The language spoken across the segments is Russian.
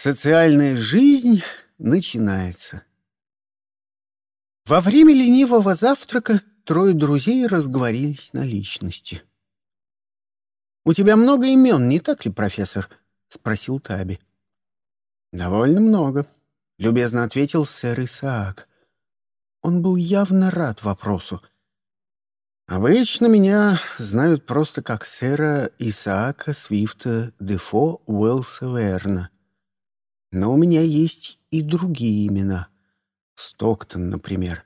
Социальная жизнь начинается. Во время ленивого завтрака трое друзей разговорились на личности. «У тебя много имен, не так ли, профессор?» — спросил Таби. «Довольно много», — любезно ответил сэр Исаак. Он был явно рад вопросу. «Обычно меня знают просто как сэра Исаака Свифта Дефо Уэлса Верна. Но у меня есть и другие имена. Стоктон, например».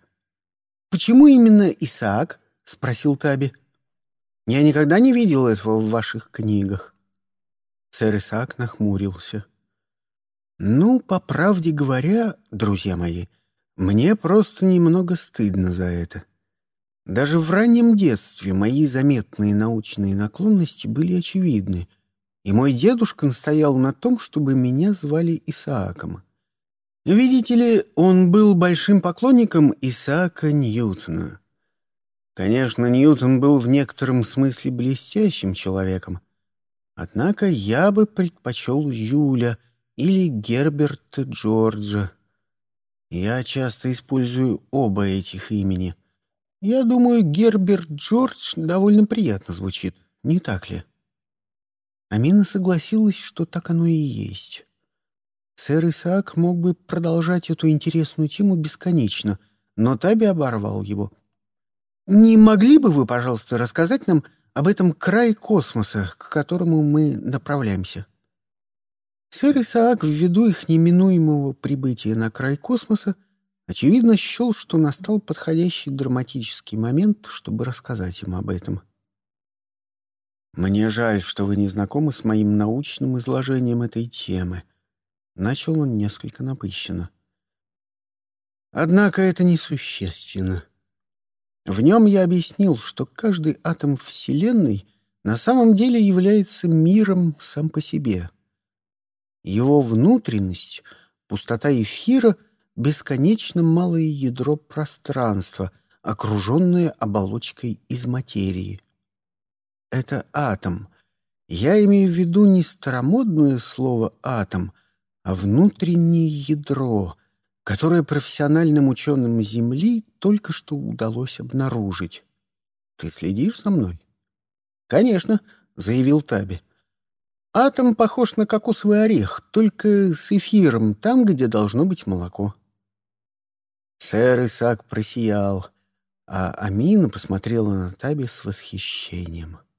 «Почему именно Исаак?» — спросил Таби. «Я никогда не видел этого в ваших книгах». Сэр Исаак нахмурился. «Ну, по правде говоря, друзья мои, мне просто немного стыдно за это. Даже в раннем детстве мои заметные научные наклонности были очевидны, и мой дедушка настоял на том, чтобы меня звали Исааком. Видите ли, он был большим поклонником Исаака Ньютона. Конечно, Ньютон был в некотором смысле блестящим человеком, однако я бы предпочел Юля или Герберта Джорджа. Я часто использую оба этих имени. Я думаю, Герберт Джордж довольно приятно звучит, не так ли? Амина согласилась, что так оно и есть. Сэр Исаак мог бы продолжать эту интересную тему бесконечно, но Таби оборвал его. «Не могли бы вы, пожалуйста, рассказать нам об этом крае космоса, к которому мы направляемся?» Сэр Исаак, ввиду их неминуемого прибытия на край космоса, очевидно счел, что настал подходящий драматический момент, чтобы рассказать им об этом. «Мне жаль, что вы не знакомы с моим научным изложением этой темы», Начал он несколько напыщенно. Однако это несущественно. В нем я объяснил, что каждый атом Вселенной на самом деле является миром сам по себе. Его внутренность, пустота эфира — бесконечно малое ядро пространства, окруженное оболочкой из материи. Это атом. Я имею в виду не старомодное слово «атом», а внутреннее ядро, которое профессиональным ученым Земли только что удалось обнаружить. Ты следишь за мной? Конечно, заявил Таби. Атом похож на кокосовый орех, только с эфиром, там, где должно быть молоко. Сэр Исаак просиял, а Амина посмотрела на Таби с восхищением. —